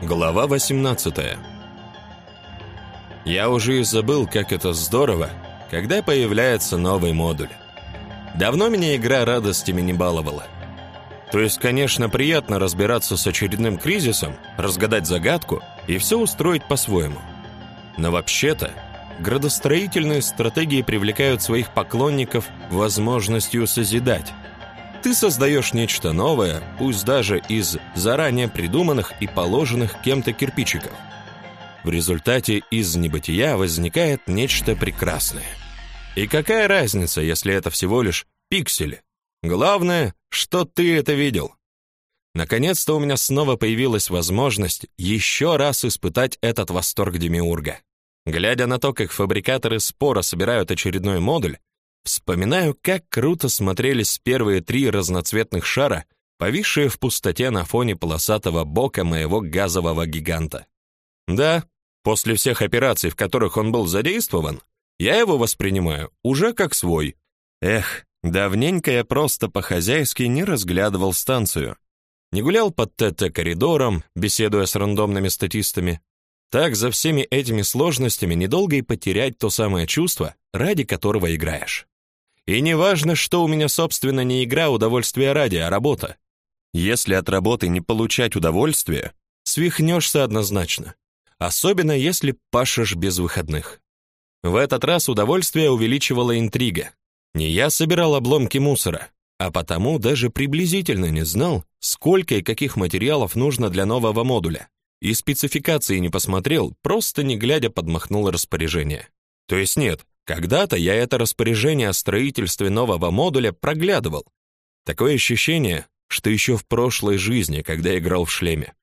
Глава 18 Я уже и забыл, как это здорово, когда появляется новый модуль. Давно меня игра радостями не баловала. То есть, конечно, приятно разбираться с очередным кризисом, разгадать загадку и все устроить по-своему. Но вообще-то, градостроительные стратегии привлекают своих поклонников возможностью созидать – ты создаешь нечто новое, пусть даже из заранее придуманных и положенных кем-то кирпичиков. В результате из небытия возникает нечто прекрасное. И какая разница, если это всего лишь пиксели? Главное, что ты это видел. Наконец-то у меня снова появилась возможность еще раз испытать этот восторг Демиурга. Глядя на то, как фабрикаторы спора собирают очередной модуль, Вспоминаю, как круто смотрелись первые три разноцветных шара, повисшие в пустоте на фоне полосатого бока моего газового гиганта. Да, после всех операций, в которых он был задействован, я его воспринимаю уже как свой. Эх, давненько я просто по-хозяйски не разглядывал станцию. Не гулял под ТТ-коридором, беседуя с рандомными статистами. Так за всеми этими сложностями недолго и потерять то самое чувство, ради которого играешь. И не важно, что у меня, собственно, не игра удовольствия ради, а работа. Если от работы не получать удовольствие, свихнешься однозначно. Особенно если пашешь без выходных. В этот раз удовольствие увеличивала интрига. Не я собирал обломки мусора, а потому даже приблизительно не знал, сколько и каких материалов нужно для нового модуля. И спецификации не посмотрел, просто не глядя подмахнул распоряжение. То есть нет, когда-то я это распоряжение о строительстве нового модуля проглядывал. Такое ощущение, что еще в прошлой жизни, когда играл в шлеме.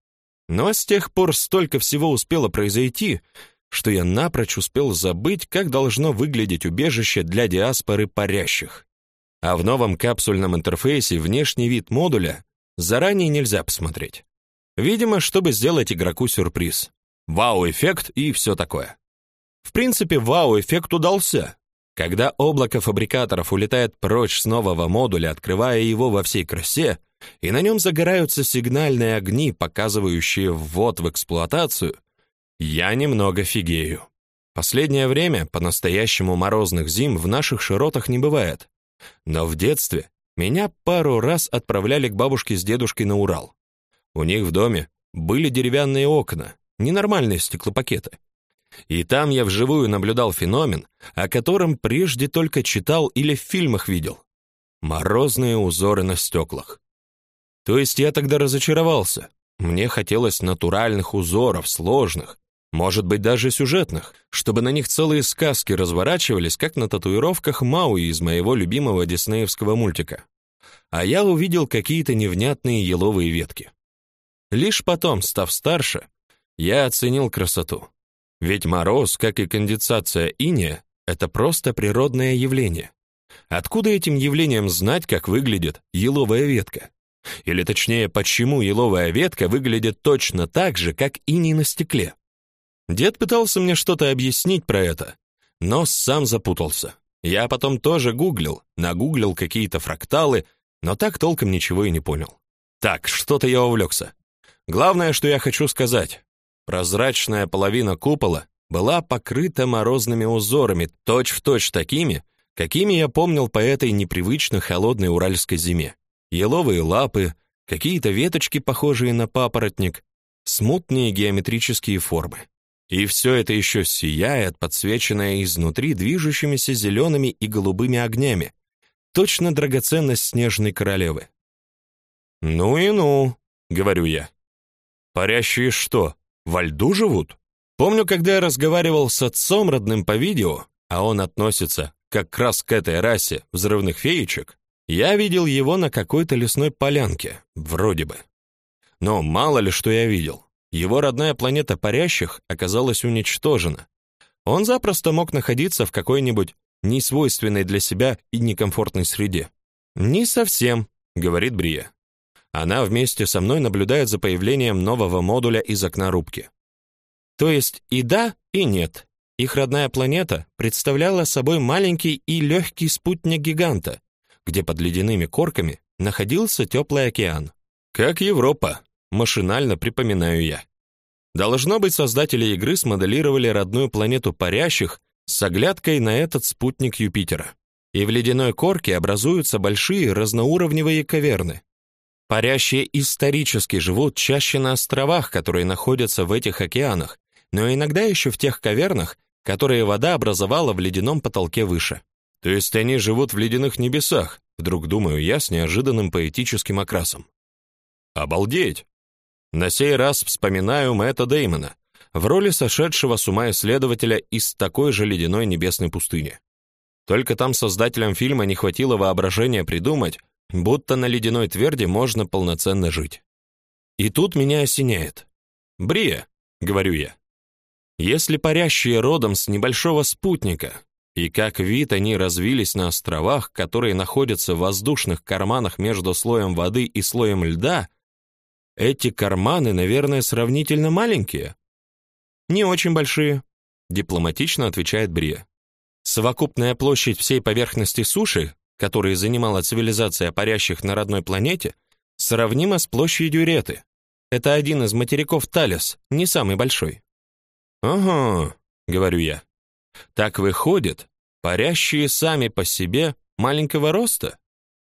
Но с тех пор столько всего успело произойти, что я напрочь успел забыть, как должно выглядеть убежище для диаспоры парящих. А в новом капсульном интерфейсе внешний вид модуля заранее нельзя посмотреть. Видимо, чтобы сделать игроку сюрприз. Вау-эффект и все такое. В принципе, вау-эффект удался. Когда облако фабрикаторов улетает прочь с нового модуля, открывая его во всей красе, и на нем загораются сигнальные огни, показывающие ввод в эксплуатацию, я немного фигею. Последнее время по-настоящему морозных зим в наших широтах не бывает. Но в детстве меня пару раз отправляли к бабушке с дедушкой на Урал. У них в доме были деревянные окна, ненормальные стеклопакеты. И там я вживую наблюдал феномен, о котором прежде только читал или в фильмах видел. Морозные узоры на стеклах. То есть я тогда разочаровался. Мне хотелось натуральных узоров, сложных, может быть, даже сюжетных, чтобы на них целые сказки разворачивались, как на татуировках Мауи из моего любимого диснеевского мультика. А я увидел какие-то невнятные еловые ветки. Лишь потом, став старше, я оценил красоту. Ведь мороз, как и конденсация иния, это просто природное явление. Откуда этим явлением знать, как выглядит еловая ветка? Или точнее, почему еловая ветка выглядит точно так же, как иней на стекле? Дед пытался мне что-то объяснить про это, но сам запутался. Я потом тоже гуглил, нагуглил какие-то фракталы, но так толком ничего и не понял. Так, что-то я увлекся. Главное, что я хочу сказать. Прозрачная половина купола была покрыта морозными узорами, точь-в-точь точь такими, какими я помнил по этой непривычно холодной уральской зиме. Еловые лапы, какие-то веточки, похожие на папоротник, смутные геометрические формы. И все это еще сияет, подсвеченное изнутри движущимися зелеными и голубыми огнями, точно драгоценность снежной королевы. «Ну и ну», — говорю я. «Парящие что, во льду живут? Помню, когда я разговаривал с отцом родным по видео, а он относится как раз к этой расе взрывных феечек, я видел его на какой-то лесной полянке, вроде бы. Но мало ли что я видел. Его родная планета парящих оказалась уничтожена. Он запросто мог находиться в какой-нибудь несвойственной для себя и некомфортной среде. «Не совсем», — говорит Брия. Она вместе со мной наблюдает за появлением нового модуля из окна рубки. То есть и да, и нет. Их родная планета представляла собой маленький и легкий спутник гиганта, где под ледяными корками находился теплый океан. Как Европа, машинально припоминаю я. Должно быть, создатели игры смоделировали родную планету парящих с оглядкой на этот спутник Юпитера. И в ледяной корке образуются большие разноуровневые каверны. Парящие исторически живут чаще на островах, которые находятся в этих океанах, но иногда еще в тех кавернах, которые вода образовала в ледяном потолке выше. То есть они живут в ледяных небесах, вдруг думаю я с неожиданным поэтическим окрасом. Обалдеть! На сей раз вспоминаю Мэтта Деймона в роли сошедшего с ума исследователя из такой же ледяной небесной пустыни. Только там создателям фильма не хватило воображения придумать, будто на ледяной тверди можно полноценно жить. И тут меня осеняет. «Брия», — говорю я, — «если парящие родом с небольшого спутника, и как вид они развились на островах, которые находятся в воздушных карманах между слоем воды и слоем льда, эти карманы, наверное, сравнительно маленькие». «Не очень большие», — дипломатично отвечает Брия. Совокупная площадь всей поверхности суши, которые занимала цивилизация парящих на родной планете, сравнима с площадью Реты. Это один из материков Талес, не самый большой. «Ага», — говорю я. «Так выходит, парящие сами по себе маленького роста?»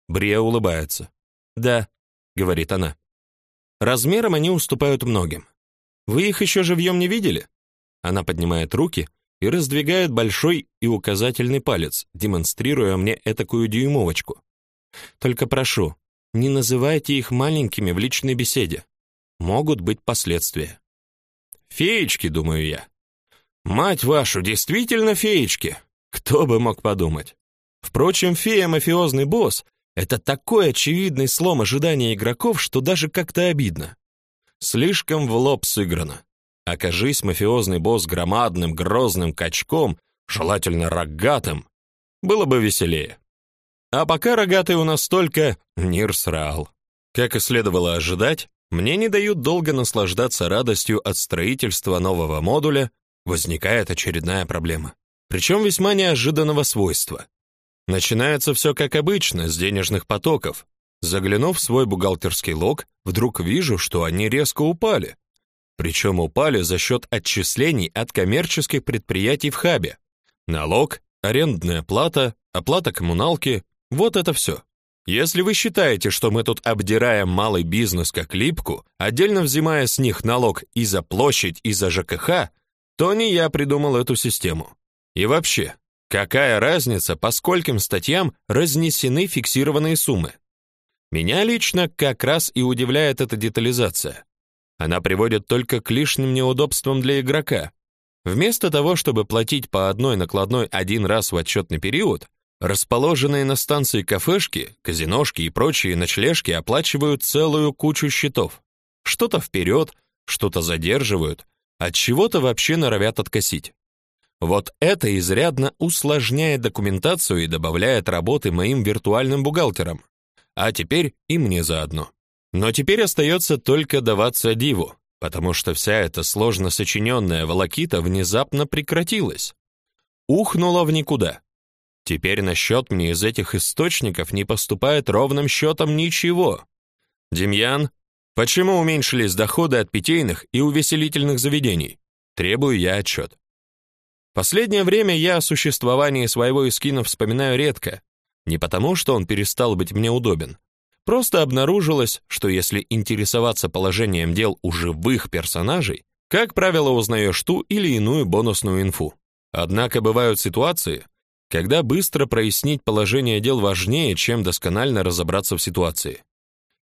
Брия улыбается. «Да», — говорит она. «Размером они уступают многим. Вы их еще живьем не видели?» Она поднимает руки, и раздвигает большой и указательный палец, демонстрируя мне этакую дюймовочку. Только прошу, не называйте их маленькими в личной беседе. Могут быть последствия. Феечки, думаю я. Мать вашу, действительно феечки. Кто бы мог подумать? Впрочем, фея-мафиозный босс — это такой очевидный слом ожидания игроков, что даже как-то обидно. Слишком в лоб сыграно. Окажись мафиозный босс громадным, грозным качком, желательно рогатым, было бы веселее. А пока рогатый у нас только Нирсрал. Как и следовало ожидать, мне не дают долго наслаждаться радостью от строительства нового модуля, возникает очередная проблема. Причем весьма неожиданного свойства. Начинается все как обычно, с денежных потоков. Заглянув в свой бухгалтерский лог, вдруг вижу, что они резко упали. Причем упали за счет отчислений от коммерческих предприятий в хабе. Налог, арендная плата, оплата коммуналки – вот это все. Если вы считаете, что мы тут обдираем малый бизнес как липку, отдельно взимая с них налог и за площадь, и за ЖКХ, то не я придумал эту систему. И вообще, какая разница, по скольким статьям разнесены фиксированные суммы? Меня лично как раз и удивляет эта детализация. Она приводит только к лишним неудобствам для игрока. Вместо того, чтобы платить по одной накладной один раз в отчетный период, расположенные на станции кафешки, казиношки и прочие ночлежки оплачивают целую кучу счетов. Что-то вперед, что-то задерживают, от чего-то вообще норовят откосить. Вот это изрядно усложняет документацию и добавляет работы моим виртуальным бухгалтерам. А теперь и мне заодно. Но теперь остается только даваться диву, потому что вся эта сложно сочиненная волокита внезапно прекратилась. Ухнула в никуда. Теперь на счет мне из этих источников не поступает ровным счетом ничего. Демьян, почему уменьшились доходы от питейных и увеселительных заведений? Требую я отчет. Последнее время я о существовании своего эскина вспоминаю редко, не потому, что он перестал быть мне удобен, Просто обнаружилось, что если интересоваться положением дел у живых персонажей, как правило, узнаешь ту или иную бонусную инфу. Однако бывают ситуации, когда быстро прояснить положение дел важнее, чем досконально разобраться в ситуации.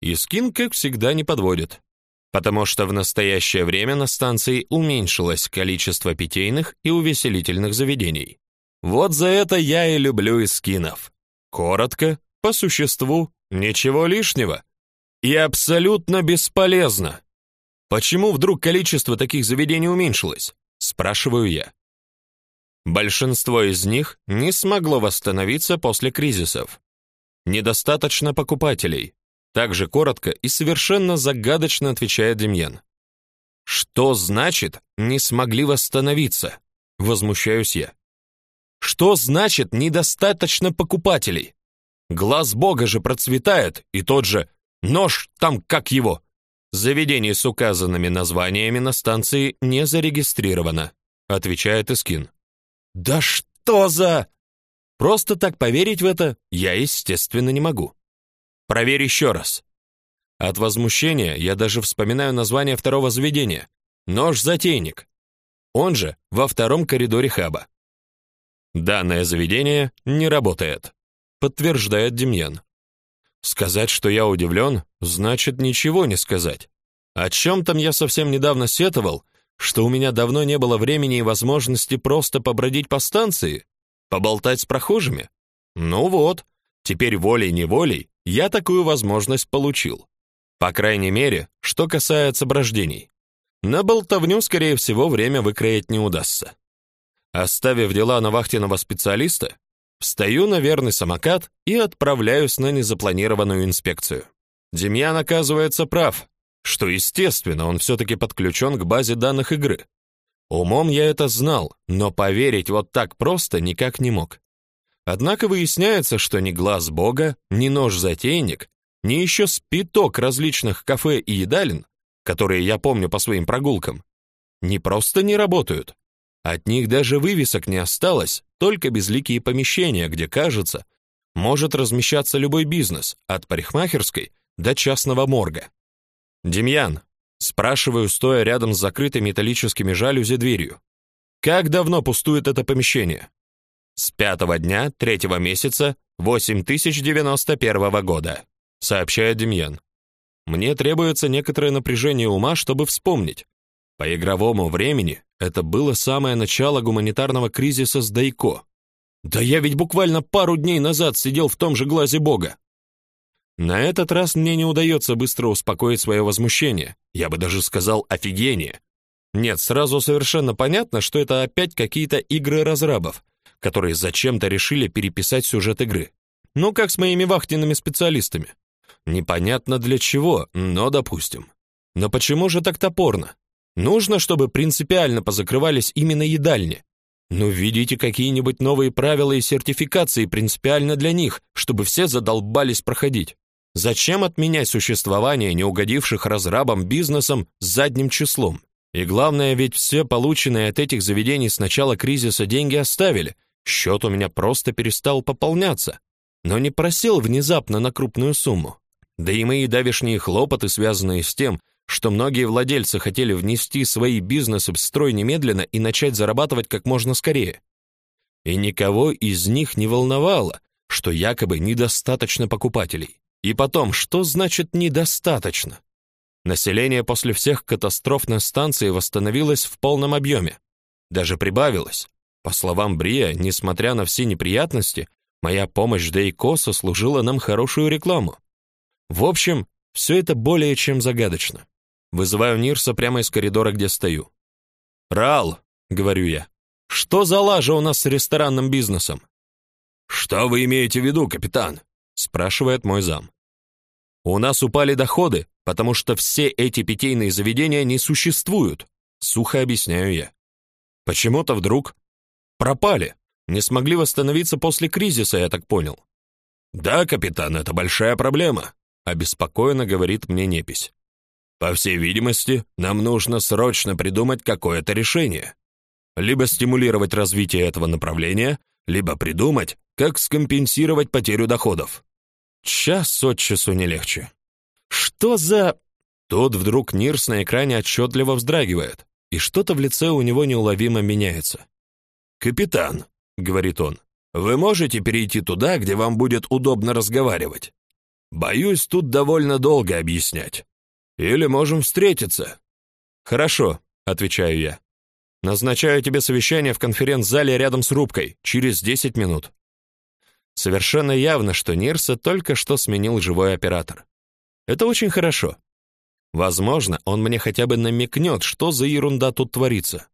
И скин, как всегда, не подводит, потому что в настоящее время на станции уменьшилось количество питейных и увеселительных заведений. Вот за это я и люблю скинов. Коротко, по существу Ничего лишнего. И абсолютно бесполезно. Почему вдруг количество таких заведений уменьшилось? Спрашиваю я. Большинство из них не смогло восстановиться после кризисов. Недостаточно покупателей. Также коротко и совершенно загадочно отвечает Демьян. Что значит не смогли восстановиться? Возмущаюсь я. Что значит недостаточно покупателей? Глаз Бога же процветает, и тот же нож там как его. Заведений с указанными названиями на станции не зарегистрировано, отвечает Искин. Да что за Просто так поверить в это я, естественно, не могу. Проверь еще раз. От возмущения я даже вспоминаю название второго заведения. Нож-затейник. Он же во втором коридоре хаба. Данное заведение не работает, подтверждает Демьян. Сказать, что я удивлен, значит ничего не сказать. О чем там я совсем недавно сетовал, что у меня давно не было времени и возможности просто побродить по станции, поболтать с прохожими. Ну вот, теперь волей-неволей я такую возможность получил. По крайней мере, что касается брождений. На болтовню, скорее всего, время выкроить не удастся. Оставив дела на вахтенного специалиста, встаю на верный самокат и отправляюсь на незапланированную инспекцию. Демьян оказывается прав, что, естественно, он все-таки подключен к базе данных игры. Умом я это знал, но поверить вот так просто никак не мог. Однако выясняется, что ни глаз бога, ни нож-затейник, ни еще спиток различных кафе и едалин, которые я помню по своим прогулкам, не просто не работают, от них даже вывесок не осталось, только безликие помещения, где, кажется, может размещаться любой бизнес, от парикмахерской до частного морга. Демьян, спрашиваю, стоя рядом с закрытой металлическими жалюзи дверью. Как давно пустует это помещение? С пятого дня третьего месяца 8091 года, сообщает Демьян. Мне требуется некоторое напряжение ума, чтобы вспомнить. По игровому времени это было самое начало гуманитарного кризиса с Дайко. Да я ведь буквально пару дней назад сидел в том же глазе Бога. На этот раз мне не удается быстро успокоить свое возмущение. Я бы даже сказал офигение. Нет, сразу совершенно понятно, что это опять какие-то игры разрабов, которые зачем-то решили переписать сюжет игры. Ну, как с моими вахтенными специалистами. Непонятно для чего, но допустим. Но почему же так топорно? Нужно, чтобы принципиально позакрывались именно едальни. Ну, введите какие-нибудь новые правила и сертификации принципиально для них, чтобы все задолбались проходить. Зачем отменять существование неугодивших разрабам бизнесом с задним числом? И главное, ведь все полученные от этих заведений с начала кризиса деньги оставили. Счет у меня просто перестал пополняться, но не просел внезапно на крупную сумму. Да и мои давешние хлопоты, связанные с тем, что многие владельцы хотели внести свои бизнесы в строй немедленно и начать зарабатывать как можно скорее. И никого из них не волновало, что якобы недостаточно покупателей. И потом, что значит недостаточно? Население после всех катастроф на станции восстановилось в полном объеме. Даже прибавилось. По словам Брия, несмотря на все неприятности, моя помощь Дейко сослужила нам хорошую рекламу. В общем, все это более чем загадочно. Вызываю Нирса прямо из коридора, где стою. «Рал», — говорю я, — «что за лажа у нас с ресторанным бизнесом?» «Что вы имеете в виду, капитан?» — спрашивает мой зам. «У нас упали доходы, потому что все эти питейные заведения не существуют», — сухо объясняю я. «Почему-то вдруг пропали, не смогли восстановиться после кризиса, я так понял». «Да, капитан, это большая проблема», — обеспокоенно говорит мне Непись. По всей видимости, нам нужно срочно придумать какое-то решение. Либо стимулировать развитие этого направления, либо придумать, как скомпенсировать потерю доходов. Час от часу не легче. Что за... Тут вдруг Нирс на экране отчетливо вздрагивает, и что-то в лице у него неуловимо меняется. «Капитан», — говорит он, — «вы можете перейти туда, где вам будет удобно разговаривать? Боюсь, тут довольно долго объяснять. Или можем встретиться. Хорошо, отвечаю я. Назначаю тебе совещание в конференц-зале рядом с рубкой через 10 минут. Совершенно явно, что Нирса только что сменил живой оператор. Это очень хорошо. Возможно, он мне хотя бы намекнет, что за ерунда тут творится.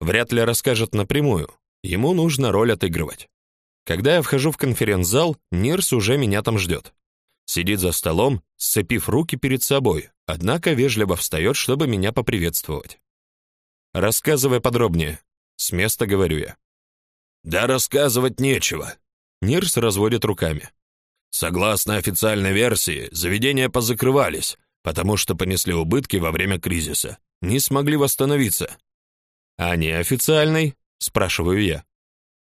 Вряд ли расскажет напрямую. Ему нужно роль отыгрывать. Когда я вхожу в конференц-зал, Нирс уже меня там ждет. Сидит за столом, сцепив руки перед собой, однако вежливо встает, чтобы меня поприветствовать. Рассказывай подробнее, с места говорю я. Да рассказывать нечего. Нирс разводит руками. Согласно официальной версии, заведения позакрывались, потому что понесли убытки во время кризиса, не смогли восстановиться. А неофициальный? спрашиваю я.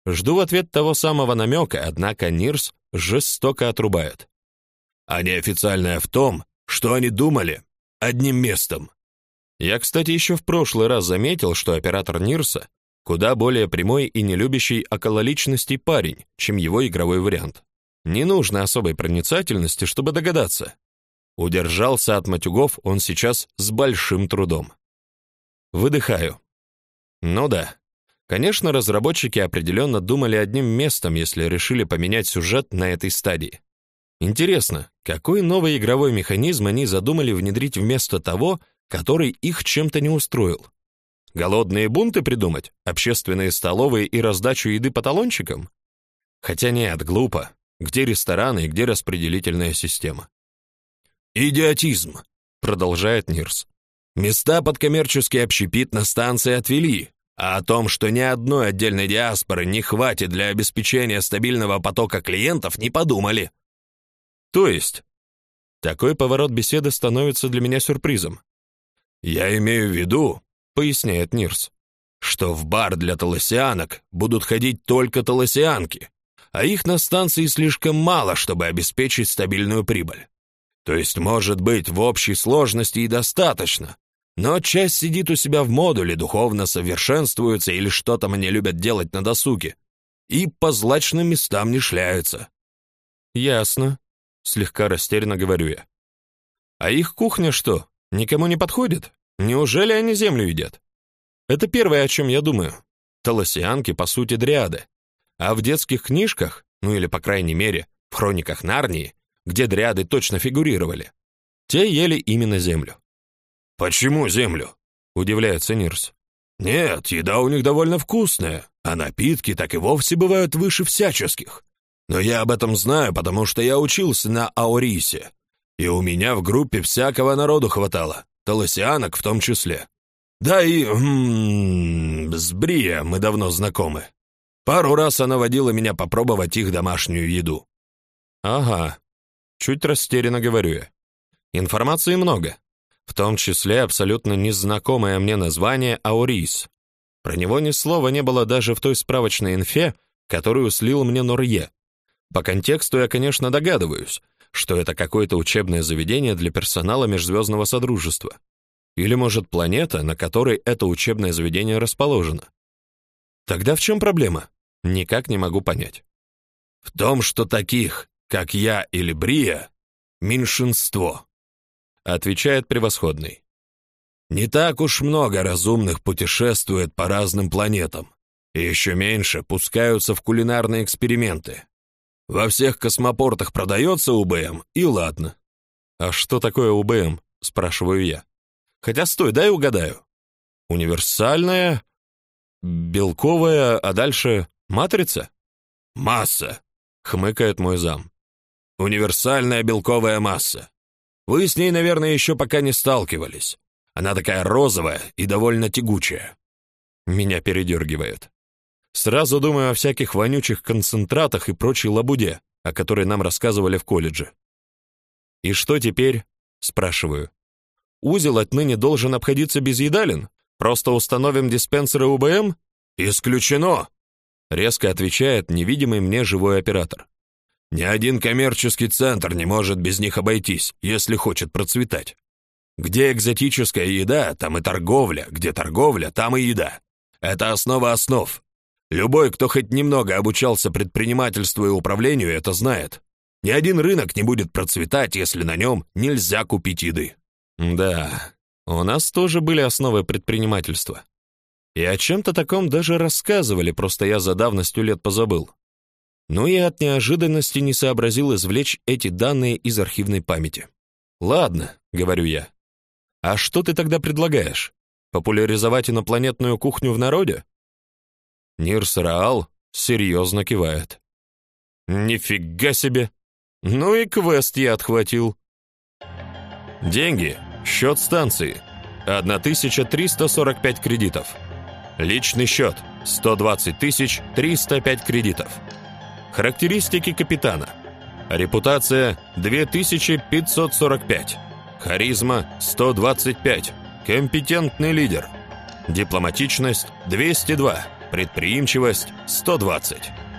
Жду в ответ того самого намека, однако Нирс жестоко отрубает. А неофициальное в том, что они думали одним местом. Я, кстати, еще в прошлый раз заметил, что оператор Нирса куда более прямой и не любящий окололичностей парень, чем его игровой вариант. Не нужно особой проницательности, чтобы догадаться. Удержался от матюгов он сейчас с большим трудом. Выдыхаю. Ну да. Конечно, разработчики определенно думали одним местом, если решили поменять сюжет на этой стадии. Интересно, какой новый игровой механизм они задумали внедрить вместо того, который их чем-то не устроил? Голодные бунты придумать, общественные столовые и раздачу еды по талончикам? Хотя нет, глупо. Где рестораны и где распределительная система? Идиотизм, продолжает Нирс. Места под коммерческий общепит на станции отвели, а о том, что ни одной отдельной диаспоры не хватит для обеспечения стабильного потока клиентов, не подумали. То есть такой поворот беседы становится для меня сюрпризом. Я имею в виду, поясняет Нирс, что в бар для толосианок будут ходить только толосианки, а их на станции слишком мало, чтобы обеспечить стабильную прибыль. То есть, может быть, в общей сложности и достаточно, но часть сидит у себя в модуле, духовно совершенствуется или что там они любят делать на досуге, и по злачным местам не шляются. Ясно, слегка растерянно говорю я. А их кухня что, никому не подходит? Неужели они землю едят? Это первое, о чем я думаю. Толосианки, по сути, дриады. А в детских книжках, ну или, по крайней мере, в хрониках Нарнии, где дриады точно фигурировали, те ели именно землю. «Почему землю?» — удивляется Нирс. «Нет, еда у них довольно вкусная, а напитки так и вовсе бывают выше всяческих. Но я об этом знаю, потому что я учился на Аурисе, и у меня в группе всякого народу хватало, толосианок в том числе. Да и... М -м, с Брия мы давно знакомы. Пару раз она водила меня попробовать их домашнюю еду. Ага. Чуть растерянно говорю я. Информации много, в том числе абсолютно незнакомое мне название Аурис. Про него ни слова не было даже в той справочной инфе, которую слил мне Норье. По контексту я, конечно, догадываюсь, что это какое-то учебное заведение для персонала Межзвездного Содружества. Или, может, планета, на которой это учебное заведение расположено. Тогда в чем проблема? Никак не могу понять. В том, что таких, как я или Брия, меньшинство, отвечает превосходный. Не так уж много разумных путешествует по разным планетам, и еще меньше пускаются в кулинарные эксперименты. Во всех космопортах продается УБМ, и ладно. А что такое УБМ? спрашиваю я. Хотя стой, дай угадаю. Универсальная, белковая, а дальше матрица? Масса, хмыкает мой зам. Универсальная белковая масса. Вы с ней, наверное, еще пока не сталкивались. Она такая розовая и довольно тягучая. Меня передергивает. Сразу думаю о всяких вонючих концентратах и прочей лабуде, о которой нам рассказывали в колледже. «И что теперь?» — спрашиваю. «Узел отныне должен обходиться без едалин? Просто установим диспенсеры УБМ?» «Исключено!» — резко отвечает невидимый мне живой оператор. «Ни один коммерческий центр не может без них обойтись, если хочет процветать. Где экзотическая еда, там и торговля, где торговля, там и еда. Это основа основ. Любой, кто хоть немного обучался предпринимательству и управлению, это знает. Ни один рынок не будет процветать, если на нем нельзя купить еды. Да, у нас тоже были основы предпринимательства. И о чем-то таком даже рассказывали, просто я за давностью лет позабыл. Ну и от неожиданности не сообразил извлечь эти данные из архивной памяти. «Ладно», — говорю я. «А что ты тогда предлагаешь? Популяризовать инопланетную кухню в народе?» Нирс Раал серьезно кивает. Нифига себе! Ну и квест я отхватил. Деньги. Счет станции. 1345 кредитов. Личный счет. 120 305 кредитов. Характеристики капитана. Репутация 2545. Харизма 125. Компетентный лидер. Дипломатичность 202. Предприимчивость 120.